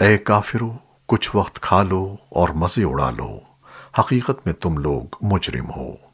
اے کافرو، کچھ وقت کھا لو اور مزے اڑا لو۔ حقیقت میں تم لوگ مجرم ہو۔